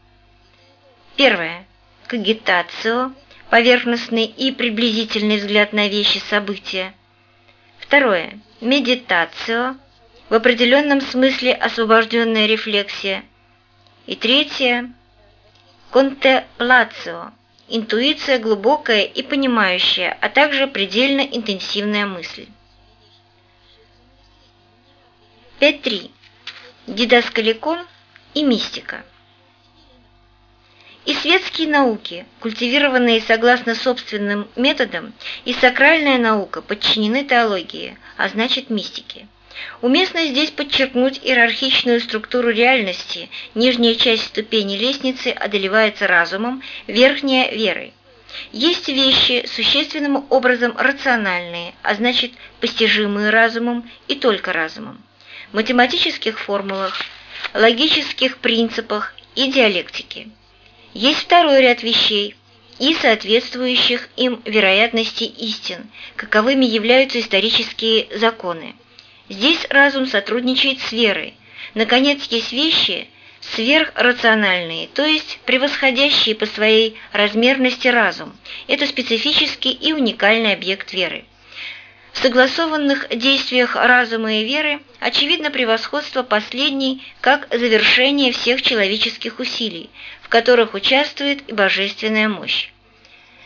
Первое – когитацио, поверхностный и приблизительный взгляд на вещи события. Второе – медитацио, в определенном смысле освобожденная рефлексия. И третье – контеплацио, интуиция глубокая и понимающая, а также предельно интенсивная мысль. 5.3. Дидаскаликон и мистика. И светские науки, культивированные согласно собственным методам, и сакральная наука подчинены теологии, а значит мистике. Уместно здесь подчеркнуть иерархичную структуру реальности. Нижняя часть ступени лестницы одолевается разумом, верхняя – верой. Есть вещи, существенным образом рациональные, а значит постижимые разумом и только разумом. В математических формулах, логических принципах и диалектике. Есть второй ряд вещей и соответствующих им вероятностей истин, каковыми являются исторические законы. Здесь разум сотрудничает с верой. Наконец, есть вещи сверхрациональные, то есть превосходящие по своей размерности разум. Это специфический и уникальный объект веры. В согласованных действиях разума и веры очевидно превосходство последней как завершение всех человеческих усилий, в которых участвует и божественная мощь.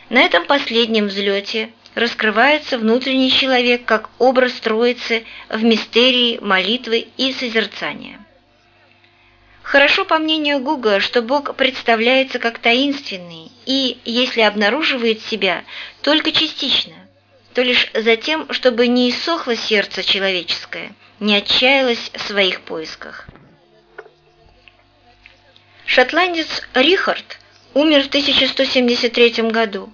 На этом последнем взлете раскрывается внутренний человек как образ Троицы в мистерии молитвы и созерцания. Хорошо, по мнению Гуга, что Бог представляется как таинственный и, если обнаруживает себя, только частично. то лишь за тем, чтобы не иссохло сердце человеческое, не отчаялось в своих поисках. Шотландец Рихард умер в 1173 году,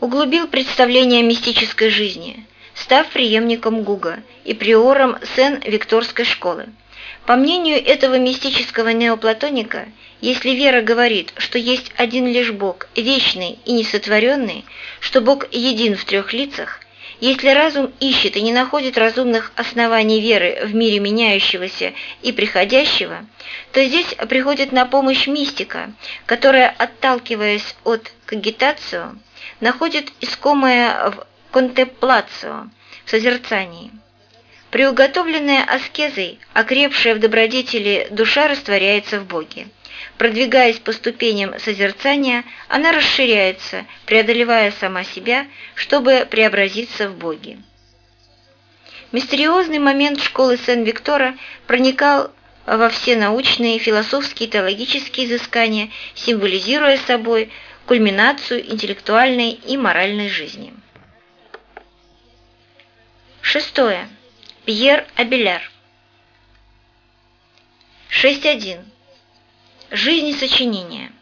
углубил представление о мистической жизни, став преемником Гуга и приором Сен-Викторской школы. По мнению этого мистического неоплатоника, если вера говорит, что есть один лишь Бог, вечный и несотворенный, что Бог един в трех лицах, если разум ищет и не находит разумных оснований веры в мире меняющегося и приходящего, то здесь приходит на помощь мистика, которая, отталкиваясь от когитацию, находит искомое в контемплацию, в созерцании. Приуготовленная аскезой, окрепшая в добродетели душа растворяется в Боге. Продвигаясь по ступеням созерцания, она расширяется, преодолевая сама себя, чтобы преобразиться в Боге. Мистериозный момент школы Сен-Виктора проникал во все научные, философские и теологические изыскания, символизируя собой кульминацию интеллектуальной и моральной жизни. Шестое. Пьер Абеляр. 6.1. Жизнь и сочинение.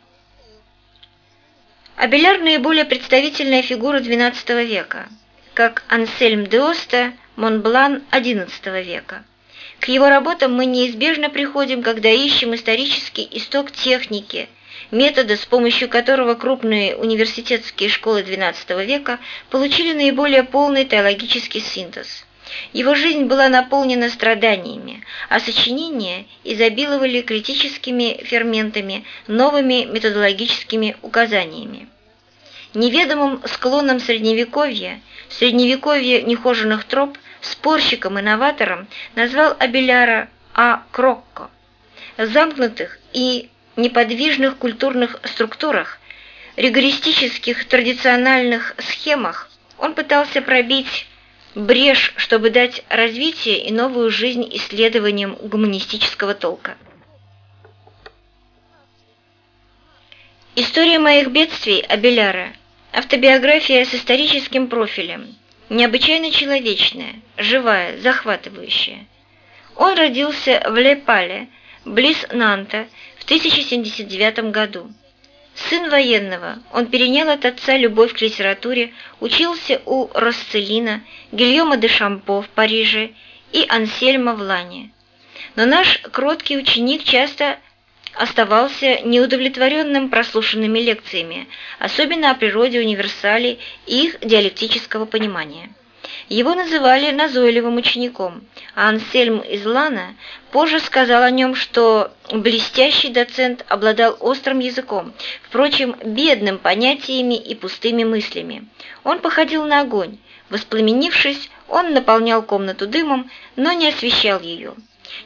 Абеляр – наиболее представительная фигура XII века, как Ансельм де Оста, Монблан XI века. К его работам мы неизбежно приходим, когда ищем исторический исток техники, метода, с помощью которого крупные университетские школы XII века получили наиболее полный теологический синтез. Его жизнь была наполнена страданиями, а сочинения изобиловали критическими ферментами, новыми методологическими указаниями. Неведомым склоном Средневековья, Средневековья нехоженных троп, спорщиком и новатором назвал Абеляра А. Крокко. Замкнутых и неподвижных культурных структурах, ригористических традициональных схемах он пытался пробить брешь, чтобы дать развитие и новую жизнь исследованиям гуманистического толка. История моих бедствий Абеляра – автобиография с историческим профилем, необычайно человечная, живая, захватывающая. Он родился в Лепале, близ Нанта, в 1079 году. Сын военного, он перенял от отца любовь к литературе, учился у Росцелина, Гильома де Шампо в Париже и Ансельма в Лане. Но наш кроткий ученик часто оставался неудовлетворенным прослушанными лекциями, особенно о природе универсалей и их диалектического понимания. Его называли назойливым учеником, а Ансельм из Лана позже сказал о нем, что блестящий доцент обладал острым языком, впрочем, бедным понятиями и пустыми мыслями. Он походил на огонь. Воспламенившись, он наполнял комнату дымом, но не освещал ее.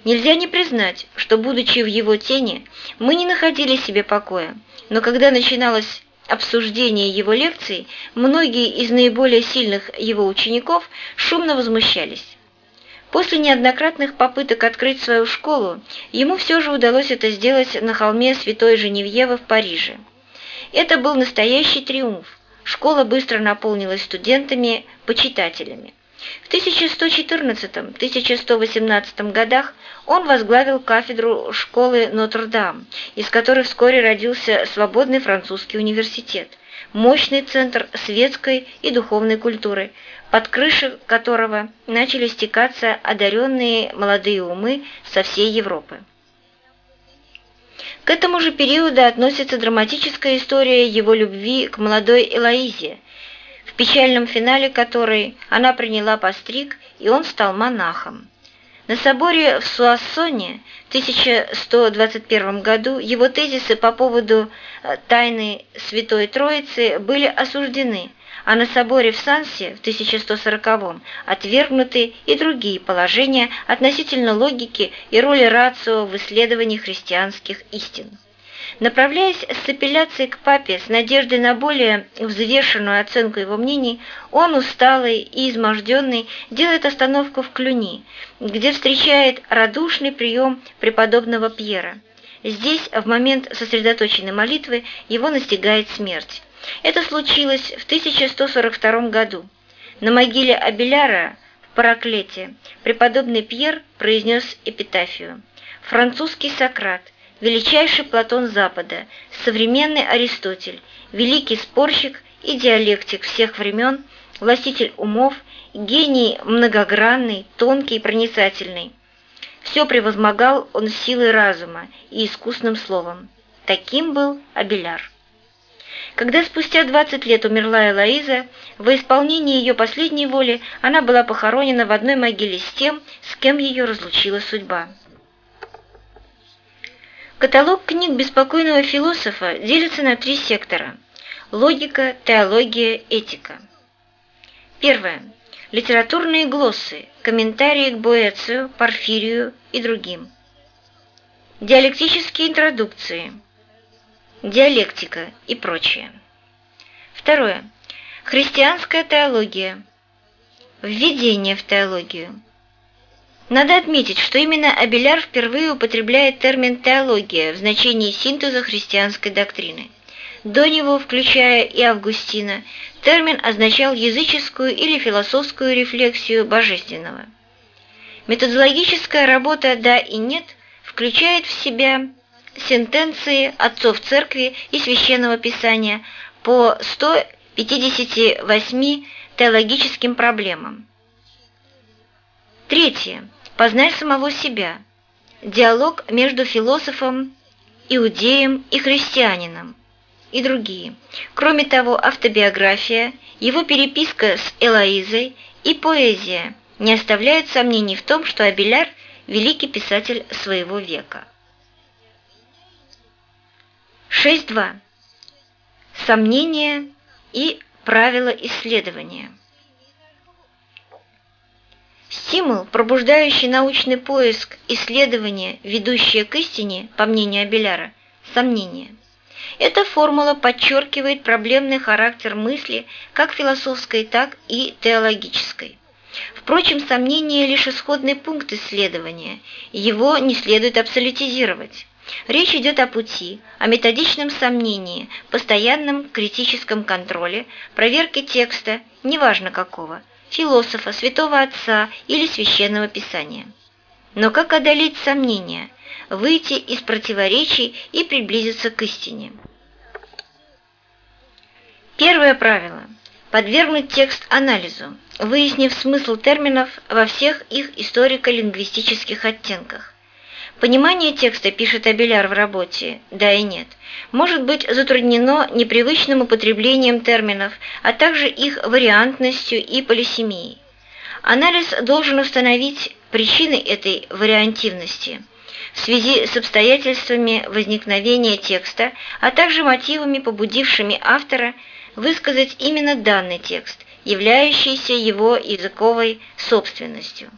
Нельзя не признать, что, будучи в его тени, мы не находили себе покоя, но когда начиналось обсуждения его лекций многие из наиболее сильных его учеников шумно возмущались. После неоднократных попыток открыть свою школу, ему все же удалось это сделать на холме Святой Женевьевы в Париже. Это был настоящий триумф. Школа быстро наполнилась студентами-почитателями. В 1114-1118 годах он возглавил кафедру школы Нотр-Дам, из которой вскоре родился свободный французский университет, мощный центр светской и духовной культуры, под крышей которого начали стекаться одаренные молодые умы со всей Европы. К этому же периоду относится драматическая история его любви к молодой Элоизе, печальном финале которой она приняла постриг, и он стал монахом. На соборе в Суассоне в 1121 году его тезисы по поводу э, тайны Святой Троицы были осуждены, а на соборе в Сансе в 1140 отвергнуты и другие положения относительно логики и роли рацио в исследовании христианских истин. Направляясь с апелляцией к папе с надеждой на более взвешенную оценку его мнений, он, усталый и изможденный, делает остановку в Клюни, где встречает радушный прием преподобного Пьера. Здесь, в момент сосредоточенной молитвы, его настигает смерть. Это случилось в 1142 году. На могиле Абеляра в Параклете преподобный Пьер произнес эпитафию «Французский Сократ, величайший Платон Запада, современный Аристотель, великий спорщик и диалектик всех времен, властитель умов, гений многогранный, тонкий и проницательный. Все превозмогал он силой разума и искусным словом. Таким был Абеляр. Когда спустя 20 лет умерла Элоиза, во исполнении ее последней воли она была похоронена в одной могиле с тем, с кем ее разлучила судьба. Каталог книг беспокойного философа делится на три сектора – логика, теология, этика. Первое. Литературные глоссы, комментарии к Боэцию, Порфирию и другим. Диалектические интродукции – диалектика и прочее. Второе. Христианская теология. Введение в теологию. Надо отметить, что именно Абеляр впервые употребляет термин «теология» в значении синтеза христианской доктрины. До него, включая и Августина, термин означал языческую или философскую рефлексию божественного. Методологическая работа «да» и «нет» включает в себя сентенции отцов церкви и священного писания по 158 теологическим проблемам. Третье. Познай самого себя. Диалог между философом, иудеем и христианином и другие. Кроме того, автобиография, его переписка с Элоизой и поэзия не оставляют сомнений в том, что Абеляр – великий писатель своего века. 6.2. Сомнения и правила исследования. Стимул, пробуждающий научный поиск, исследование, ведущее к истине, по мнению Абеляра, сомнение. Эта формула подчеркивает проблемный характер мысли как философской, так и теологической. Впрочем, сомнение – лишь исходный пункт исследования, его не следует абсолютизировать. Речь идет о пути, о методичном сомнении, постоянном критическом контроле, проверке текста, неважно какого, философа, святого отца или священного писания. Но как одолеть сомнения, выйти из противоречий и приблизиться к истине? Первое правило – подвергнуть текст анализу, выяснив смысл терминов во всех их историко-лингвистических оттенках. Понимание текста, пишет Абеляр в работе, да и нет, может быть затруднено непривычным употреблением терминов, а также их вариантностью и полисемией. Анализ должен установить причины этой вариантивности в связи с обстоятельствами возникновения текста, а также мотивами, побудившими автора высказать именно данный текст, являющийся его языковой собственностью.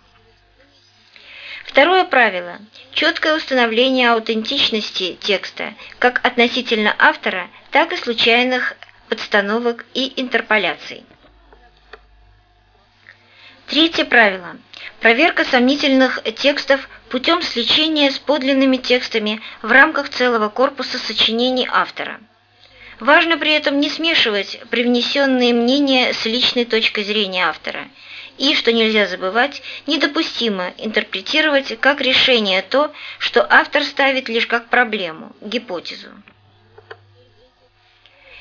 Второе правило – четкое установление аутентичности текста, как относительно автора, так и случайных подстановок и интерполяций. Третье правило – проверка сомнительных текстов путем сличения с подлинными текстами в рамках целого корпуса сочинений автора. Важно при этом не смешивать привнесенные мнения с личной точкой зрения автора – и, что нельзя забывать, недопустимо интерпретировать как решение то, что автор ставит лишь как проблему, гипотезу.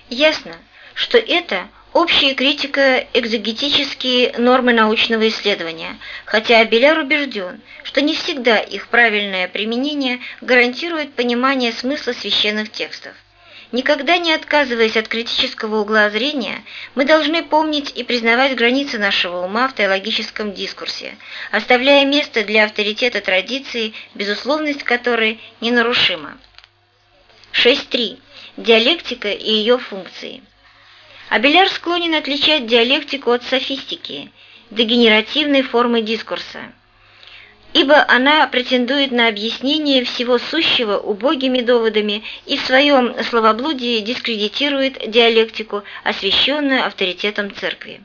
Ясно, что это общая критика экзогетические нормы научного исследования, хотя Абеляр убежден, что не всегда их правильное применение гарантирует понимание смысла священных текстов. Никогда не отказываясь от критического угла зрения, мы должны помнить и признавать границы нашего ума в теологическом дискурсе, оставляя место для авторитета традиции, безусловность которой ненарушима. 6.3. Диалектика и ее функции. Абеляр склонен отличать диалектику от софистики, дегенеративной формы дискурса ибо она претендует на объяснение всего сущего убогими доводами и в своем словоблудии дискредитирует диалектику, освященную авторитетом церкви.